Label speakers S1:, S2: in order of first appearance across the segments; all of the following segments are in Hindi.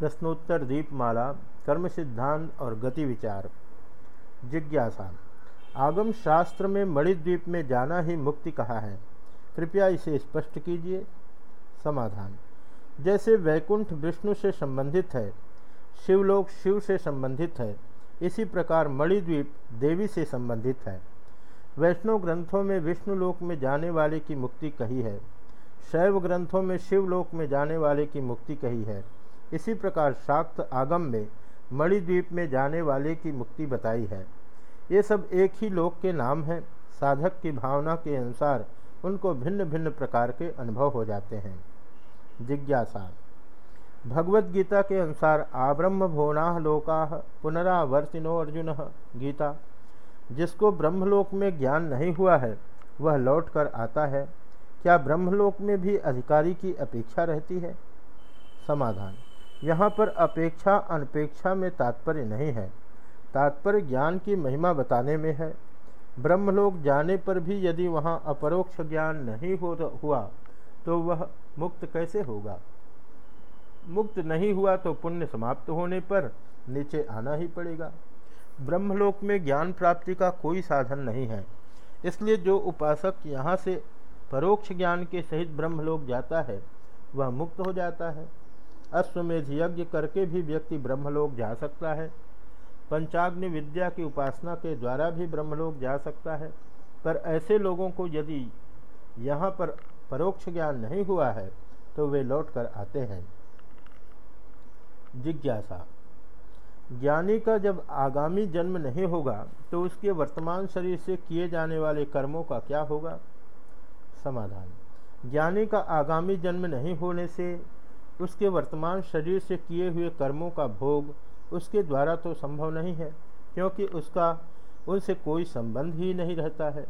S1: प्रश्नोत्तर, दीपमाला कर्म सिद्धांत और गति विचार जिज्ञासा। आगम शास्त्र में मणिद्वीप में जाना ही मुक्ति कहा है? कृपया इसे स्पष्ट कीजिए। समाधान। जैसे वैकुंठ विष्णु से संबंधित है, शिवलोक शिव से संबंधित है, इसी प्रकार मणिद्वीप देवी से संबंधित है। वैष्णव ग्रंथों में विष्णुलोक में जाने वाले की मुक्ति कही है, शैव ग्रंथों में शिवलोक में जाने वाले की मुक्ति कही है। इसी प्रकार शाक्त आगम में मणिद्वीप में जाने वाले की मुक्ति बताई है। ये सब एक ही लोक के नाम हैं। साधक की भावना के अनुसार उनको भिन्न भिन्न प्रकार के अनुभव हो जाते हैं। जिज्ञासा। भगवत गीता के अनुसार आब्रह्म भोना लोका पुनरावर्तिनो अर्जुन गीता। जिसको ब्रह्मलोक में ज्ञान नहीं हुआ है, वह लौट कर आता है। क्या ब्रह्मलोक में भी अधिकारी की अपेक्षा रहती है? समाधान। यहाँ पर अपेक्षा अनपेक्षा में तात्पर्य नहीं है। तात्पर्य ज्ञान की महिमा बताने में है। ब्रह्मलोक जाने पर भी यदि वहाँ अपरोक्ष ज्ञान नहीं हो हुआ तो वह मुक्त कैसे होगा? मुक्त नहीं हुआ तो पुण्य समाप्त होने पर नीचे आना ही पड़ेगा। ब्रह्मलोक में ज्ञान प्राप्ति का कोई साधन नहीं है। इसलिए जो उपासक यहाँ से परोक्ष ज्ञान के सहित ब्रह्मलोक जाता है, वह मुक्त हो जाता है। अश्वमेध यज्ञ करके भी व्यक्ति ब्रह्मलोक जा सकता है। पंचाग्नि विद्या की उपासना के द्वारा भी ब्रह्मलोक जा सकता है। पर ऐसे लोगों को यदि यहाँ पर परोक्ष ज्ञान नहीं हुआ है तो वे लौट कर आते हैं। जिज्ञासा। ज्ञानी का जब आगामी जन्म नहीं होगा तो उसके वर्तमान शरीर से किए जाने वाले कर्मों का क्या होगा? समाधान। ज्ञानी का आगामी जन्म नहीं होने से उसके वर्तमान शरीर से किए हुए कर्मों का भोग उसके द्वारा तो संभव नहीं है, क्योंकि उसका, उनसे कोई संबंध ही नहीं रहता है।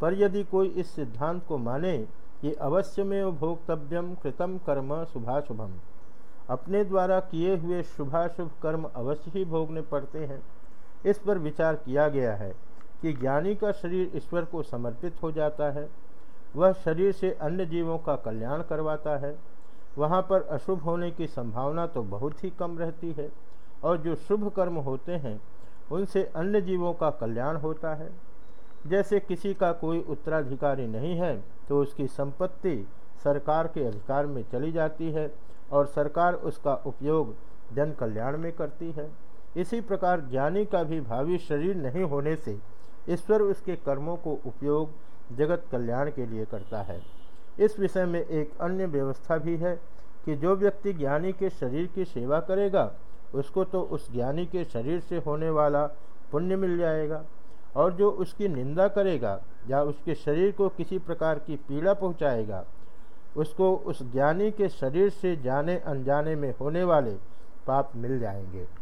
S1: पर यदि कोई इस सिद्धांत को माने कि अवश्य में भोक्तव्यम कृतम कर्म शुभाशुभम, अपने द्वारा किए हुए शुभाशुभ कर्म अवश्य ही भोगने पड़ते हैं। इस पर विचार किया गया है कि ज्ञानी का शरीर ईश्वर को समर्पित हो जाता है, वह शरीर से अन्य जीवों का कल्याण करवाता है वहाँ पर अशुभ होने की संभावना तो बहुत ही कम रहती है और जो शुभ कर्म होते हैं, उनसे अन्य जीवों का कल्याण होता है। जैसे किसी का कोई उत्तराधिकारी नहीं है तो उसकी संपत्ति सरकार के अधिकार में चली जाती है और सरकार उसका उपयोग जन कल्याण में करती है। इसी प्रकार ज्ञानी का भी भावी शरीर नहीं होने से ईश्वर उसके कर्मों को उपयोग जगत कल्याण के लिए करता है। इस विषय में एक अन्य व्यवस्था भी है कि जो व्यक्ति ज्ञानी के शरीर की सेवा करेगा, उसको तो उस ज्ञानी के शरीर से होने वाला पुण्य मिल जाएगा। और जो उसकी निंदा करेगा या उसके शरीर को किसी प्रकार की पीड़ा पहुंचाएगा, उसको उस ज्ञानी के शरीर से जाने अनजाने में होने वाले पाप मिल जाएँगे।